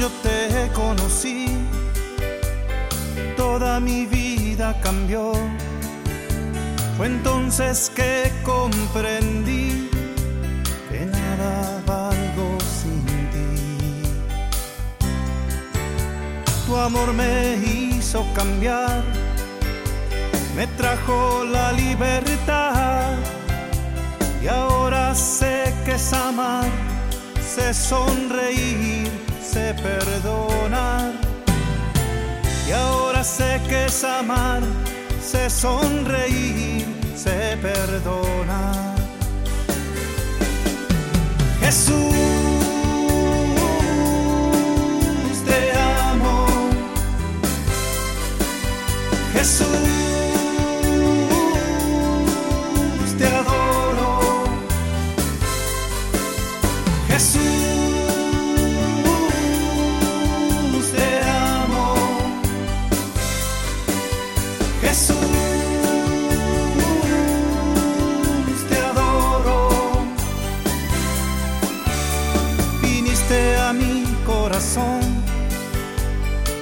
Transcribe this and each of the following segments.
yo te conocí, toda mi vida cambió. Fue entonces que comprendí que nada valgo sin ti. Tu amor me hizo cambiar, me trajo la libertad y ahora sé que es amar, sé sonreír, sé perdonar. Y ahora sé que es amar, sé sonreír, sé perdonar. Jesús, te amo. Jesús, te adoro. Jesús,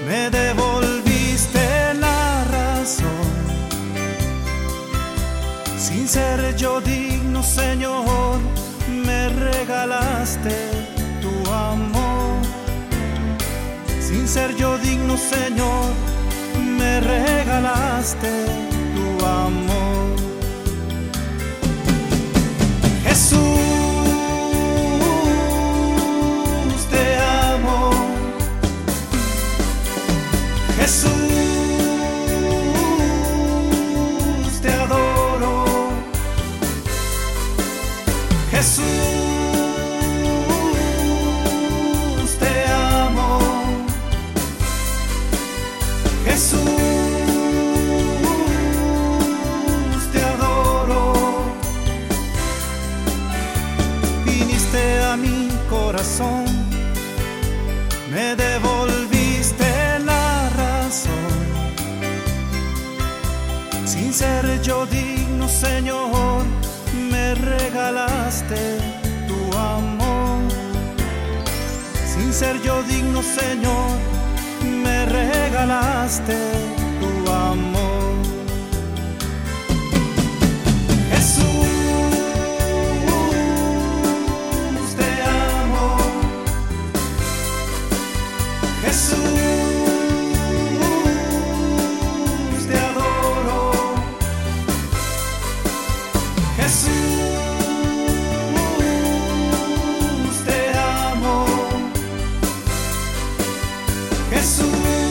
me devolviste la razón. Sin ser yo digno, Señor, me regalaste tu amor. Sin ser yo digno, Señor, me regalaste tu amor. Jesús, te adoro. Jesús, te amo. Jesús, te adoro. Viniste a mi corazón, me devolviste Sin ser yo digno, Señor, me regalaste tu amor. Sin ser yo digno, Señor, me regalaste tu amor. Jesús. Jesús, Jesús, te amo. Jesús,